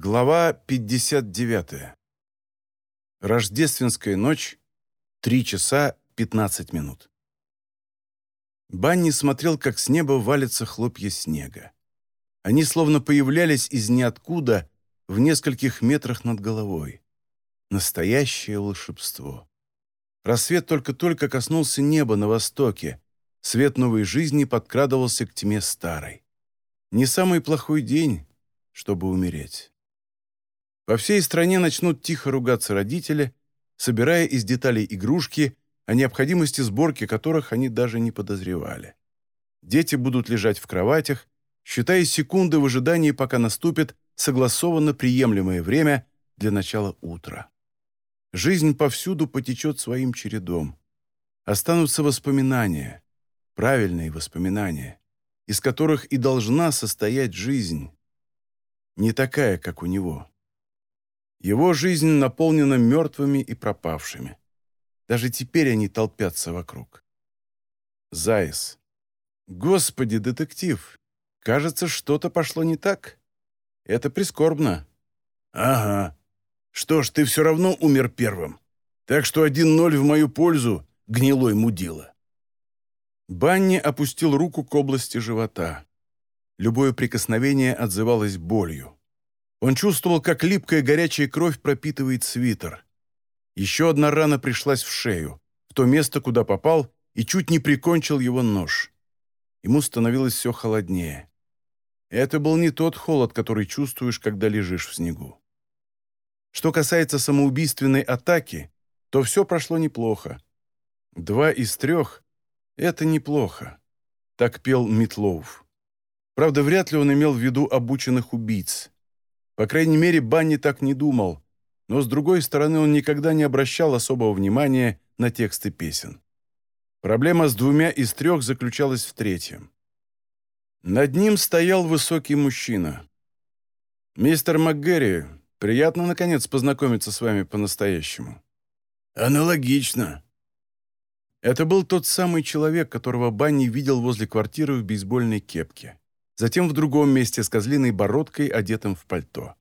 Глава 59. Рождественская ночь. 3 часа 15 минут. Банни смотрел, как с неба валятся хлопья снега. Они словно появлялись из ниоткуда в нескольких метрах над головой. Настоящее волшебство. Рассвет только-только коснулся неба на востоке. Свет новой жизни подкрадывался к тьме старой. Не самый плохой день, чтобы умереть. По всей стране начнут тихо ругаться родители, собирая из деталей игрушки, о необходимости сборки которых они даже не подозревали. Дети будут лежать в кроватях, считая секунды в ожидании, пока наступит согласованно приемлемое время для начала утра. Жизнь повсюду потечет своим чередом. Останутся воспоминания, правильные воспоминания, из которых и должна состоять жизнь. Не такая, как у него. Его жизнь наполнена мертвыми и пропавшими. Даже теперь они толпятся вокруг. Заяц. Господи, детектив, кажется, что-то пошло не так. Это прискорбно. Ага. Что ж, ты все равно умер первым. Так что один ноль в мою пользу, гнилой мудила. Банни опустил руку к области живота. Любое прикосновение отзывалось болью. Он чувствовал, как липкая горячая кровь пропитывает свитер. Еще одна рана пришлась в шею, в то место, куда попал, и чуть не прикончил его нож. Ему становилось все холоднее. Это был не тот холод, который чувствуешь, когда лежишь в снегу. Что касается самоубийственной атаки, то все прошло неплохо. Два из трех — это неплохо. Так пел Митлоуф. Правда, вряд ли он имел в виду обученных убийц. По крайней мере, Банни так не думал, но, с другой стороны, он никогда не обращал особого внимания на тексты песен. Проблема с двумя из трех заключалась в третьем. Над ним стоял высокий мужчина. «Мистер МакГерри, приятно, наконец, познакомиться с вами по-настоящему». «Аналогично». Это был тот самый человек, которого Банни видел возле квартиры в бейсбольной кепке затем в другом месте с козлиной бородкой, одетым в пальто.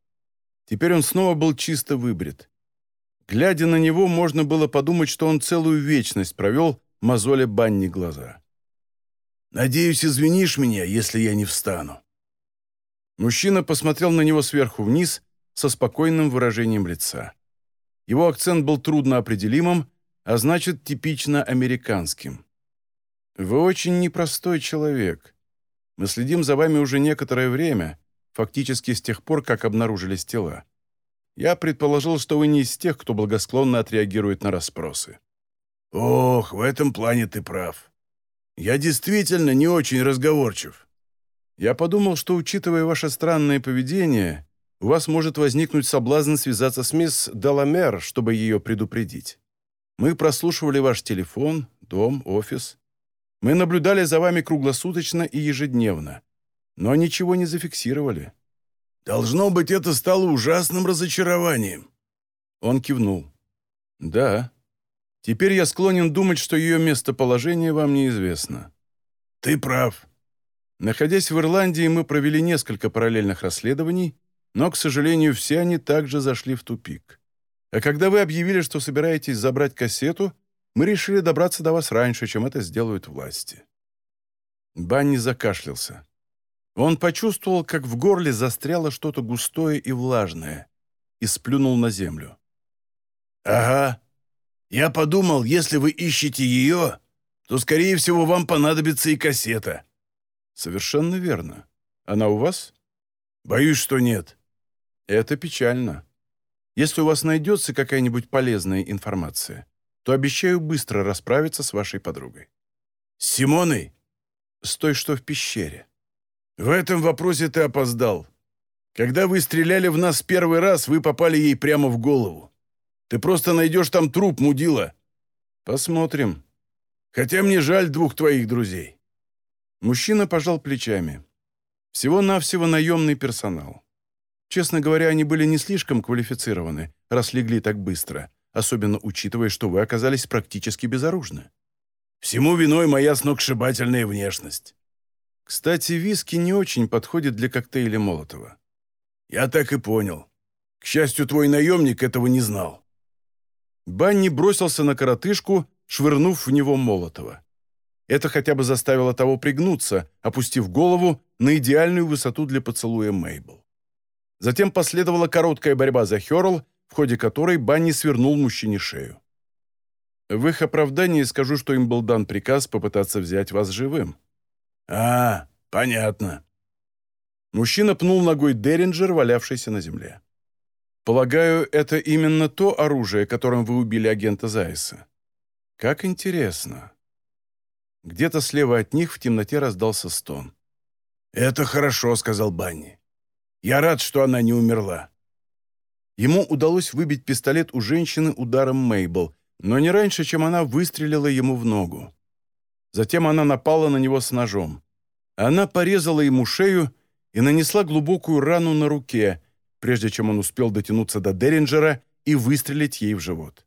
Теперь он снова был чисто выбрит. Глядя на него, можно было подумать, что он целую вечность провел, мозоля банни глаза. «Надеюсь, извинишь меня, если я не встану». Мужчина посмотрел на него сверху вниз со спокойным выражением лица. Его акцент был трудно определимым, а значит, типично американским. «Вы очень непростой человек», мы следим за вами уже некоторое время, фактически с тех пор, как обнаружились тела. Я предположил, что вы не из тех, кто благосклонно отреагирует на расспросы». «Ох, в этом плане ты прав. Я действительно не очень разговорчив». «Я подумал, что, учитывая ваше странное поведение, у вас может возникнуть соблазн связаться с мисс Деламер, чтобы ее предупредить. Мы прослушивали ваш телефон, дом, офис. Мы наблюдали за вами круглосуточно и ежедневно, но ничего не зафиксировали». «Должно быть, это стало ужасным разочарованием». Он кивнул. «Да. Теперь я склонен думать, что ее местоположение вам неизвестно». «Ты прав». Находясь в Ирландии, мы провели несколько параллельных расследований, но, к сожалению, все они также зашли в тупик. А когда вы объявили, что собираетесь забрать кассету, мы решили добраться до вас раньше, чем это сделают власти». Банни закашлялся. Он почувствовал, как в горле застряло что-то густое и влажное, и сплюнул на землю. «Ага. Я подумал, если вы ищете ее, то, скорее всего, вам понадобится и кассета». «Совершенно верно. Она у вас?» «Боюсь, что нет». «Это печально. Если у вас найдется какая-нибудь полезная информация, то обещаю быстро расправиться с вашей подругой». «С Симоной?» «С той, что в пещере». «В этом вопросе ты опоздал. Когда вы стреляли в нас первый раз, вы попали ей прямо в голову. Ты просто найдешь там труп, мудила». «Посмотрим. Хотя мне жаль двух твоих друзей». Мужчина пожал плечами. Всего-навсего наемный персонал. Честно говоря, они были не слишком квалифицированы, раз легли так быстро особенно учитывая, что вы оказались практически безоружны. Всему виной моя сногсшибательная внешность. Кстати, виски не очень подходит для коктейля Молотова. «Я так и понял. К счастью, твой наемник этого не знал». Банни бросился на коротышку, швырнув в него Молотова. Это хотя бы заставило того пригнуться, опустив голову на идеальную высоту для поцелуя Мейбл. Затем последовала короткая борьба за Хёрл, в ходе которой Банни свернул мужчине шею. В их оправдании скажу, что им был дан приказ попытаться взять вас живым. «А, понятно». Мужчина пнул ногой Деринджер, валявшийся на земле. «Полагаю, это именно то оружие, которым вы убили агента Зайса. Как интересно». Где-то слева от них в темноте раздался стон. «Это хорошо», — сказал Банни. «Я рад, что она не умерла». Ему удалось выбить пистолет у женщины ударом Мейбл, но не раньше, чем она выстрелила ему в ногу. Затем она напала на него с ножом. Она порезала ему шею и нанесла глубокую рану на руке, прежде чем он успел дотянуться до Деринджера и выстрелить ей в живот.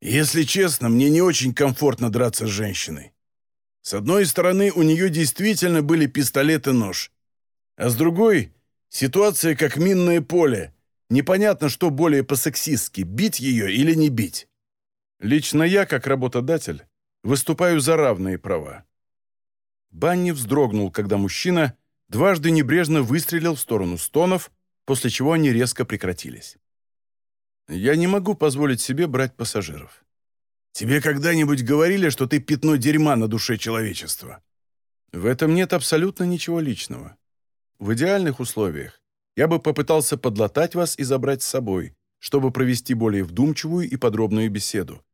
«Если честно, мне не очень комфортно драться с женщиной. С одной стороны, у нее действительно были пистолет и нож, а с другой — ситуация как минное поле. Непонятно, что более по-сексистски — бить ее или не бить. Лично я, как работодатель, выступаю за равные права. Банни вздрогнул, когда мужчина дважды небрежно выстрелил в сторону стонов, после чего они резко прекратились. Я не могу позволить себе брать пассажиров. Тебе когда-нибудь говорили, что ты пятно дерьма на душе человечества?» «В этом нет абсолютно ничего личного. В идеальных условиях я бы попытался подлатать вас и забрать с собой, чтобы провести более вдумчивую и подробную беседу.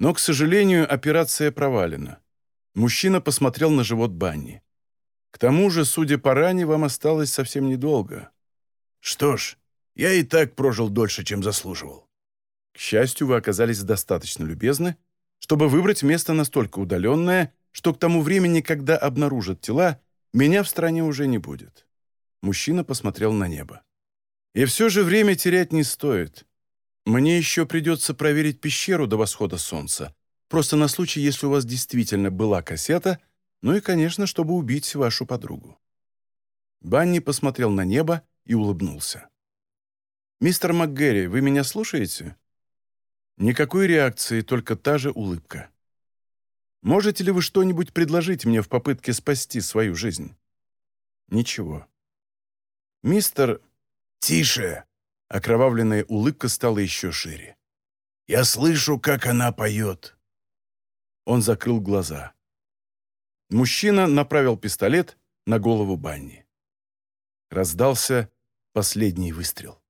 Но, к сожалению, операция провалена». Мужчина посмотрел на живот Банни. «К тому же, судя по ране, вам осталось совсем недолго». «Что ж, я и так прожил дольше, чем заслуживал». К счастью, вы оказались достаточно любезны, чтобы выбрать место настолько удаленное, что к тому времени, когда обнаружат тела, меня в стране уже не будет». Мужчина посмотрел на небо. «И все же время терять не стоит. Мне еще придется проверить пещеру до восхода солнца, просто на случай, если у вас действительно была кассета, ну и, конечно, чтобы убить вашу подругу». Банни посмотрел на небо и улыбнулся. «Мистер МакГерри, вы меня слушаете?» Никакой реакции, только та же улыбка. Можете ли вы что-нибудь предложить мне в попытке спасти свою жизнь? Ничего. Мистер... Тише! Окровавленная улыбка стала еще шире. Я слышу, как она поет. Он закрыл глаза. Мужчина направил пистолет на голову Банни. Раздался последний выстрел.